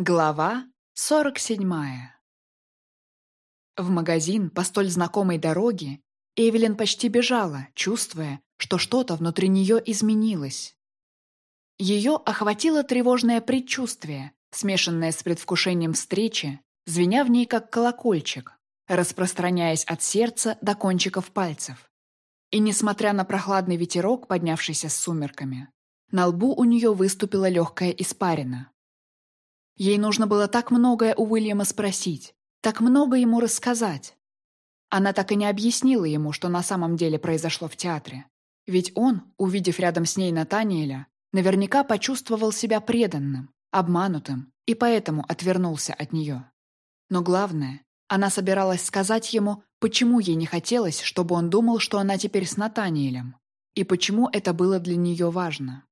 Глава 47 В магазин по столь знакомой дороге Эвелин почти бежала, чувствуя, что что-то внутри нее изменилось. Ее охватило тревожное предчувствие, смешанное с предвкушением встречи, звеня в ней как колокольчик, распространяясь от сердца до кончиков пальцев. И несмотря на прохладный ветерок, поднявшийся с сумерками, на лбу у нее выступила легкая испарина. Ей нужно было так многое у Уильяма спросить, так много ему рассказать. Она так и не объяснила ему, что на самом деле произошло в театре. Ведь он, увидев рядом с ней Натаниэля, наверняка почувствовал себя преданным, обманутым и поэтому отвернулся от нее. Но главное, она собиралась сказать ему, почему ей не хотелось, чтобы он думал, что она теперь с Натаниэлем, и почему это было для нее важно.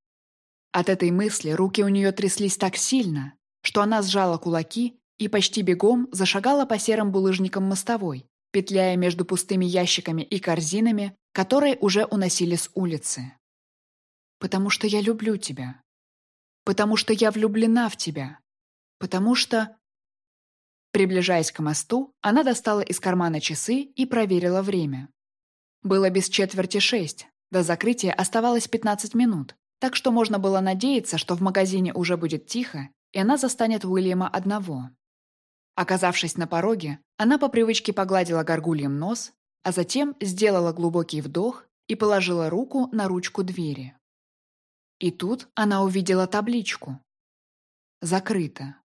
От этой мысли руки у нее тряслись так сильно, что она сжала кулаки и почти бегом зашагала по серым булыжникам мостовой, петляя между пустыми ящиками и корзинами, которые уже уносили с улицы. «Потому что я люблю тебя. Потому что я влюблена в тебя. Потому что...» Приближаясь к мосту, она достала из кармана часы и проверила время. Было без четверти шесть, до закрытия оставалось 15 минут, так что можно было надеяться, что в магазине уже будет тихо, и она застанет Уильяма одного. Оказавшись на пороге, она по привычке погладила горгульем нос, а затем сделала глубокий вдох и положила руку на ручку двери. И тут она увидела табличку. «Закрыто».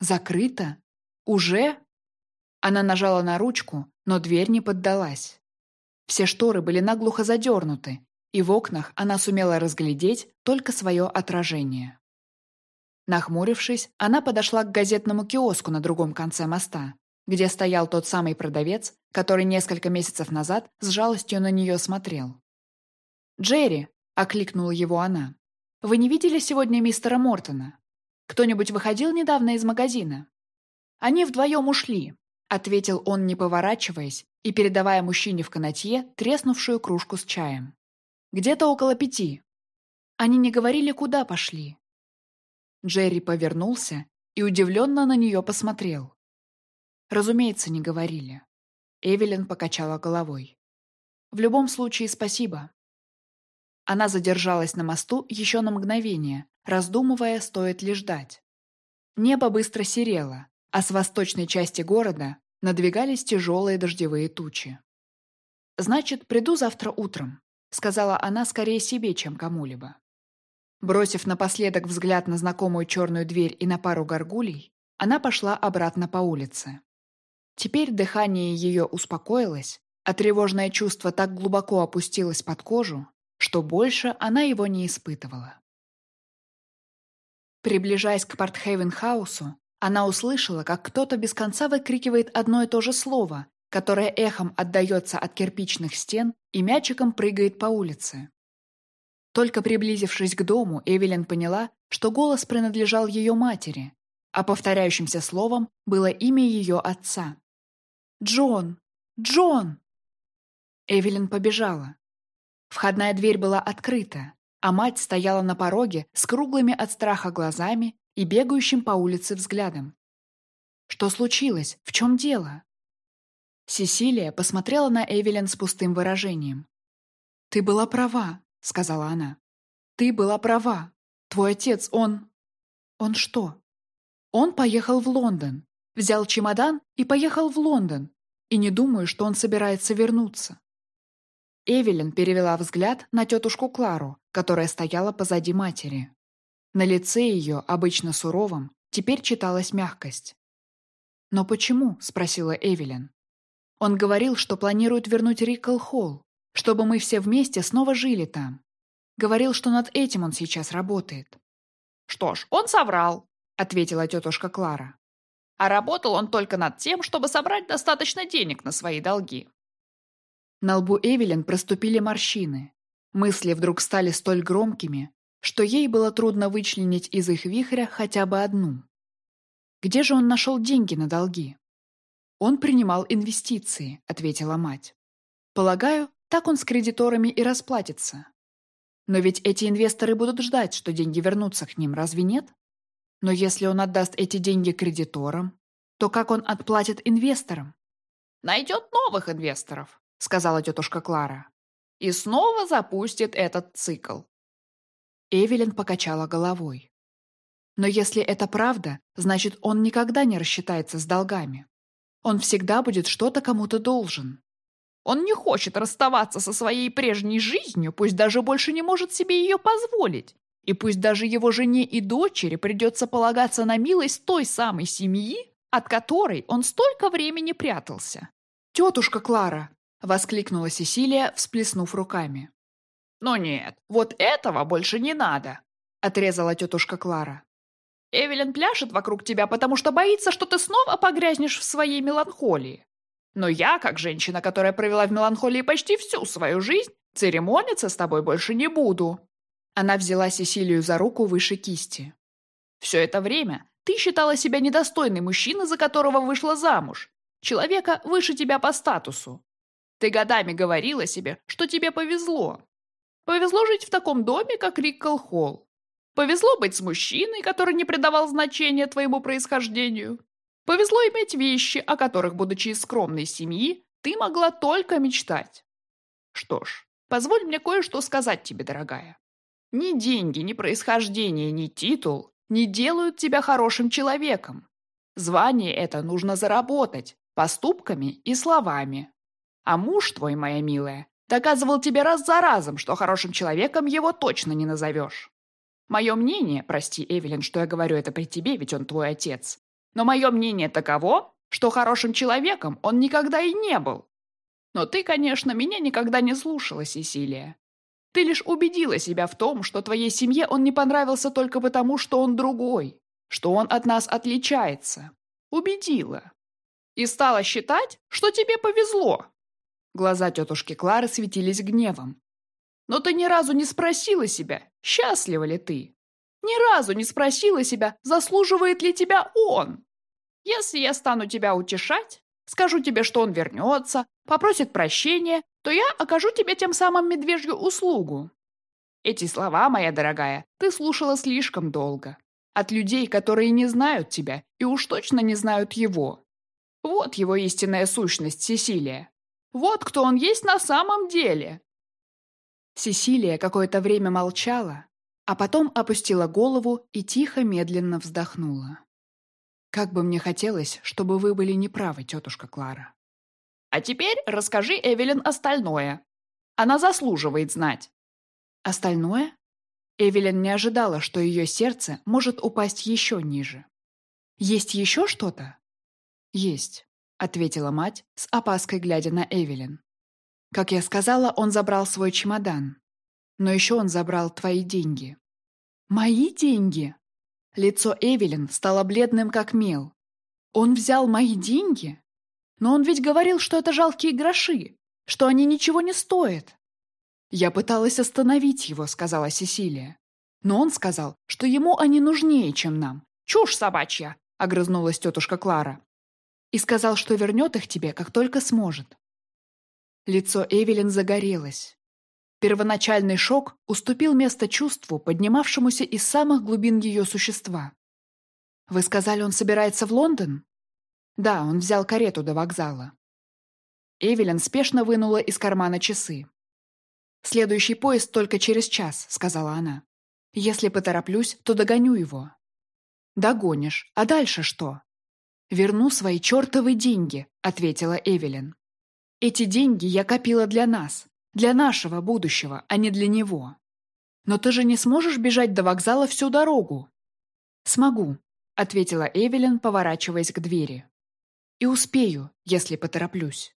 «Закрыто? Уже?» Она нажала на ручку, но дверь не поддалась. Все шторы были наглухо задернуты, и в окнах она сумела разглядеть только свое отражение. Нахмурившись, она подошла к газетному киоску на другом конце моста, где стоял тот самый продавец, который несколько месяцев назад с жалостью на нее смотрел. «Джерри!» — окликнула его она. «Вы не видели сегодня мистера Мортона? Кто-нибудь выходил недавно из магазина?» «Они вдвоем ушли», — ответил он, не поворачиваясь и передавая мужчине в канатье треснувшую кружку с чаем. «Где-то около пяти. Они не говорили, куда пошли. Джерри повернулся и удивленно на нее посмотрел. Разумеется, не говорили. Эвелин покачала головой. В любом случае, спасибо. Она задержалась на мосту еще на мгновение, раздумывая, стоит ли ждать. Небо быстро серело, а с восточной части города надвигались тяжелые дождевые тучи. «Значит, приду завтра утром», — сказала она скорее себе, чем кому-либо. Бросив напоследок взгляд на знакомую черную дверь и на пару горгулей, она пошла обратно по улице. Теперь дыхание ее успокоилось, а тревожное чувство так глубоко опустилось под кожу, что больше она его не испытывала. Приближаясь к Портхейвен-хаусу, она услышала, как кто-то без конца выкрикивает одно и то же слово, которое эхом отдается от кирпичных стен и мячиком прыгает по улице. Только приблизившись к дому, Эвелин поняла, что голос принадлежал ее матери, а повторяющимся словом было имя ее отца. «Джон! Джон!» Эвелин побежала. Входная дверь была открыта, а мать стояла на пороге с круглыми от страха глазами и бегающим по улице взглядом. «Что случилось? В чем дело?» Сесилия посмотрела на Эвелин с пустым выражением. «Ты была права. — сказала она. «Ты была права. Твой отец, он...» «Он что?» «Он поехал в Лондон. Взял чемодан и поехал в Лондон. И не думаю, что он собирается вернуться». Эвелин перевела взгляд на тетушку Клару, которая стояла позади матери. На лице ее, обычно суровом, теперь читалась мягкость. «Но почему?» — спросила Эвелин. «Он говорил, что планирует вернуть Рикл Холл чтобы мы все вместе снова жили там. Говорил, что над этим он сейчас работает. «Что ж, он соврал», — ответила тетушка Клара. «А работал он только над тем, чтобы собрать достаточно денег на свои долги». На лбу Эвелин проступили морщины. Мысли вдруг стали столь громкими, что ей было трудно вычленить из их вихря хотя бы одну. Где же он нашел деньги на долги? «Он принимал инвестиции», — ответила мать. «Полагаю, так он с кредиторами и расплатится. Но ведь эти инвесторы будут ждать, что деньги вернутся к ним, разве нет? Но если он отдаст эти деньги кредиторам, то как он отплатит инвесторам? «Найдет новых инвесторов», — сказала тетушка Клара. «И снова запустит этот цикл». Эвелин покачала головой. Но если это правда, значит, он никогда не рассчитается с долгами. Он всегда будет что-то кому-то должен. Он не хочет расставаться со своей прежней жизнью, пусть даже больше не может себе ее позволить. И пусть даже его жене и дочери придется полагаться на милость той самой семьи, от которой он столько времени прятался. «Тетушка Клара!» — воскликнула Сесилия, всплеснув руками. «Ну нет, вот этого больше не надо!» — отрезала тетушка Клара. «Эвелин пляшет вокруг тебя, потому что боится, что ты снова погрязнешь в своей меланхолии. Но я, как женщина, которая провела в меланхолии почти всю свою жизнь, церемониться с тобой больше не буду». Она взяла Сесилию за руку выше кисти. «Все это время ты считала себя недостойной мужчины, за которого вышла замуж, человека выше тебя по статусу. Ты годами говорила себе, что тебе повезло. Повезло жить в таком доме, как Риккл Холл. Повезло быть с мужчиной, который не придавал значения твоему происхождению. Повезло иметь вещи, о которых, будучи из скромной семьи, ты могла только мечтать. Что ж, позволь мне кое-что сказать тебе, дорогая. Ни деньги, ни происхождение, ни титул не делают тебя хорошим человеком. Звание это нужно заработать поступками и словами. А муж твой, моя милая, доказывал тебе раз за разом, что хорошим человеком его точно не назовешь. Мое мнение, прости, Эвелин, что я говорю это при тебе, ведь он твой отец, но мое мнение таково, что хорошим человеком он никогда и не был. Но ты, конечно, меня никогда не слушала, Сесилия. Ты лишь убедила себя в том, что твоей семье он не понравился только потому, что он другой, что он от нас отличается. Убедила. И стала считать, что тебе повезло. Глаза тетушки Клары светились гневом. Но ты ни разу не спросила себя, счастлива ли ты. Ни разу не спросила себя, заслуживает ли тебя он. Если я стану тебя утешать, скажу тебе, что он вернется, попросит прощения, то я окажу тебе тем самым медвежью услугу. Эти слова, моя дорогая, ты слушала слишком долго. От людей, которые не знают тебя и уж точно не знают его. Вот его истинная сущность, Сесилия. Вот кто он есть на самом деле. Сесилия какое-то время молчала, а потом опустила голову и тихо, медленно вздохнула. «Как бы мне хотелось, чтобы вы были неправы, тетушка Клара». «А теперь расскажи Эвелин остальное. Она заслуживает знать». «Остальное?» Эвелин не ожидала, что ее сердце может упасть еще ниже. «Есть еще что-то?» «Есть», — ответила мать, с опаской глядя на Эвелин. «Как я сказала, он забрал свой чемодан. Но еще он забрал твои деньги». «Мои деньги?» Лицо Эвелин стало бледным, как мел. «Он взял мои деньги? Но он ведь говорил, что это жалкие гроши, что они ничего не стоят». «Я пыталась остановить его», — сказала Сесилия. «Но он сказал, что ему они нужнее, чем нам». «Чушь собачья!» — огрызнулась тетушка Клара. «И сказал, что вернет их тебе, как только сможет». Лицо Эвелин загорелось. Первоначальный шок уступил место чувству, поднимавшемуся из самых глубин ее существа. «Вы сказали, он собирается в Лондон?» «Да, он взял карету до вокзала». Эвелин спешно вынула из кармана часы. «Следующий поезд только через час», — сказала она. «Если потороплюсь, то догоню его». «Догонишь. А дальше что?» «Верну свои чертовы деньги», — ответила Эвелин. «Эти деньги я копила для нас, для нашего будущего, а не для него. Но ты же не сможешь бежать до вокзала всю дорогу. Смогу, ответила Эвелин, поворачиваясь к двери. И успею, если потороплюсь.